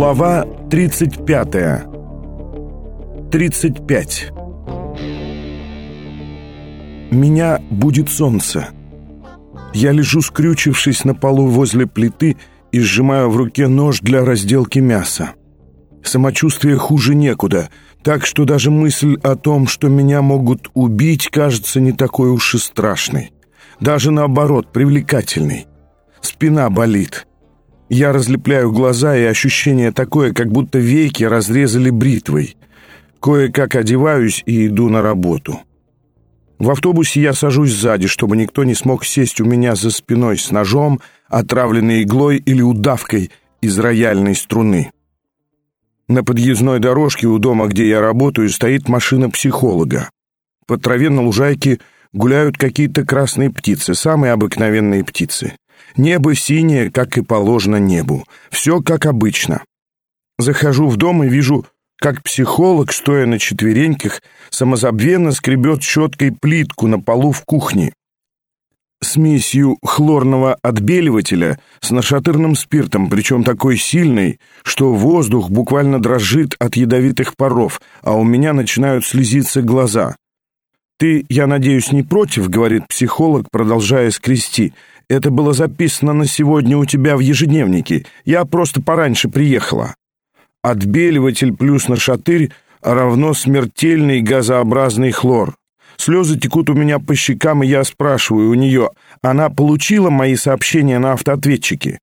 Глава 35. 35. Меня будет солнце. Я лежу, скрючившись на полу возле плиты и сжимаю в руке нож для разделки мяса. Самочувствие хуже некуда, так что даже мысль о том, что меня могут убить, кажется не такой уж и страшной. Даже наоборот, привлекательной. Спина болит. Я разлепляю глаза, и ощущение такое, как будто веки разрезали бритвой. Кое-как одеваюсь и иду на работу. В автобусе я сажусь сзади, чтобы никто не смог сесть у меня за спиной с ножом, отравленной иглой или удавкой из рояльной струны. На подъездной дорожке у дома, где я работаю, стоит машина психолога. По траве на лужайке гуляют какие-то красные птицы, самые обыкновенные птицы. Небо синее, как и положено небу. Все как обычно. Захожу в дом и вижу, как психолог, стоя на четвереньках, самозабвенно скребет щеткой плитку на полу в кухне. Смесью хлорного отбеливателя с нашатырным спиртом, причем такой сильный, что воздух буквально дрожит от ядовитых паров, а у меня начинают слезиться глаза. «Ты, я надеюсь, не против?» — говорит психолог, продолжая скрести. Это было записано на сегодня у тебя в ежедневнике. Я просто пораньше приехала. Отбеливатель плюс нашатырь равно смертельный газообразный хлор. Слезы текут у меня по щекам, и я спрашиваю у нее, она получила мои сообщения на автоответчике?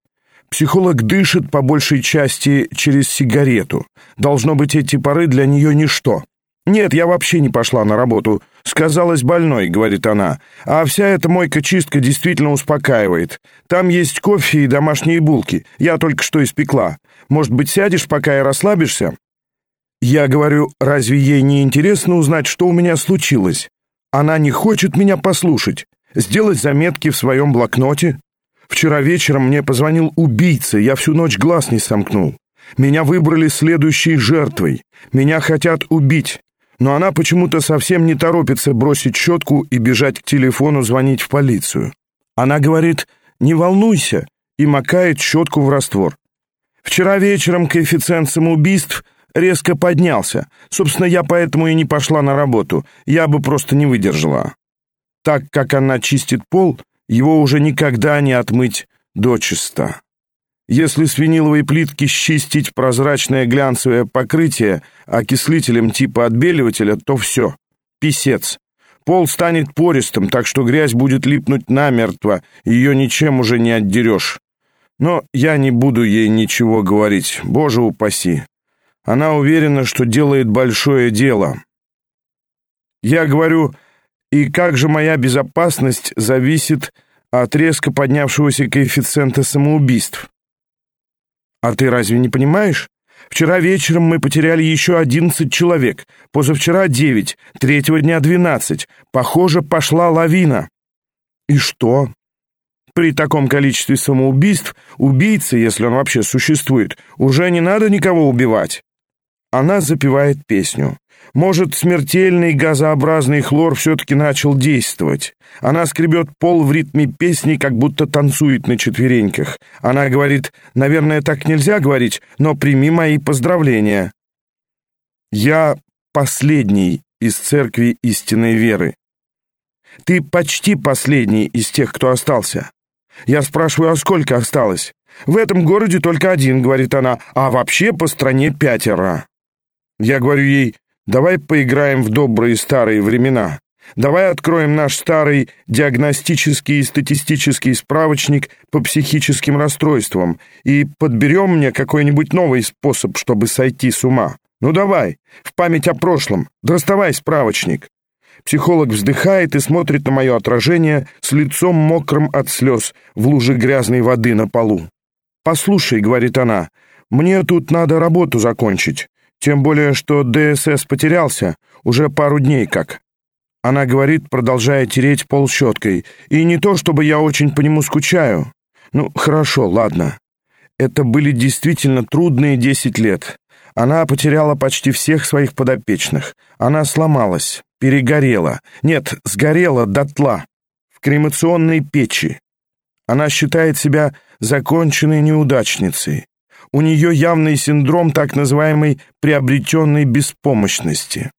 Психолог дышит по большей части через сигарету. Должно быть, эти поры для нее ничто. «Нет, я вообще не пошла на работу. Сказалась больной», — говорит она. «А вся эта мойка-чистка действительно успокаивает. Там есть кофе и домашние булки. Я только что испекла. Может быть, сядешь, пока и расслабишься?» Я говорю, разве ей не интересно узнать, что у меня случилось? Она не хочет меня послушать, сделать заметки в своем блокноте. Вчера вечером мне позвонил убийца, я всю ночь глаз не сомкнул. Меня выбрали следующей жертвой. Меня хотят убить но она почему-то совсем не торопится бросить щетку и бежать к телефону звонить в полицию. Она говорит «не волнуйся» и макает щетку в раствор. Вчера вечером коэффициент самоубийств резко поднялся. Собственно, я поэтому и не пошла на работу. Я бы просто не выдержала. Так как она чистит пол, его уже никогда не отмыть дочисто. Если с виниловой плитки счистить прозрачное глянцевое покрытие окислителем типа отбеливателя, то все, писец. Пол станет пористым, так что грязь будет липнуть намертво, ее ничем уже не отдерешь. Но я не буду ей ничего говорить, боже упаси. Она уверена, что делает большое дело. Я говорю, и как же моя безопасность зависит от резко поднявшегося коэффициента самоубийств? А ты разве не понимаешь? Вчера вечером мы потеряли еще одиннадцать человек, позавчера девять, третьего дня двенадцать. Похоже, пошла лавина. И что? При таком количестве самоубийств убийце, если он вообще существует, уже не надо никого убивать. Она запевает песню. Может, смертельный газообразный хлор все-таки начал действовать. Она скребет пол в ритме песни, как будто танцует на четвереньках. Она говорит, наверное, так нельзя говорить, но прими мои поздравления. Я последний из церкви истинной веры. Ты почти последний из тех, кто остался. Я спрашиваю, а сколько осталось? В этом городе только один, говорит она, а вообще по стране пятеро. Я говорю ей, давай поиграем в добрые старые времена. Давай откроем наш старый диагностический и статистический справочник по психическим расстройствам и подберем мне какой-нибудь новый способ, чтобы сойти с ума. Ну давай, в память о прошлом, доставай справочник. Психолог вздыхает и смотрит на мое отражение с лицом мокрым от слез в луже грязной воды на полу. «Послушай», — говорит она, — «мне тут надо работу закончить. Тем более, что ДСС потерялся уже пару дней как. Она говорит, продолжая тереть пол щеткой. И не то, чтобы я очень по нему скучаю. Ну, хорошо, ладно. Это были действительно трудные десять лет. Она потеряла почти всех своих подопечных. Она сломалась, перегорела. Нет, сгорела дотла. В кремационной печи. Она считает себя законченной неудачницей. У нее явный синдром так называемой приобретенной беспомощности.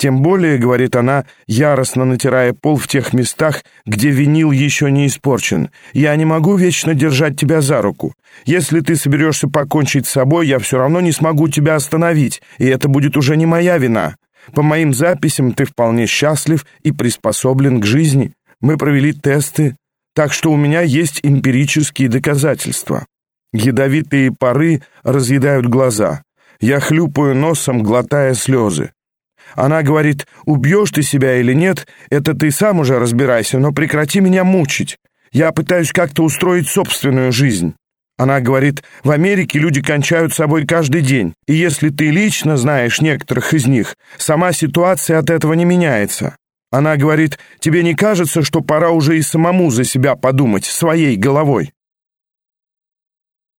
Тем более, говорит она, яростно натирая пол в тех местах, где винил еще не испорчен, я не могу вечно держать тебя за руку. Если ты соберешься покончить с собой, я все равно не смогу тебя остановить, и это будет уже не моя вина. По моим записям ты вполне счастлив и приспособлен к жизни. Мы провели тесты, так что у меня есть эмпирические доказательства. Ядовитые пары разъедают глаза. Я хлюпаю носом, глотая слезы. Она говорит, убьешь ты себя или нет, это ты сам уже разбирайся, но прекрати меня мучить. Я пытаюсь как-то устроить собственную жизнь. Она говорит, в Америке люди кончают собой каждый день, и если ты лично знаешь некоторых из них, сама ситуация от этого не меняется. Она говорит, тебе не кажется, что пора уже и самому за себя подумать, своей головой?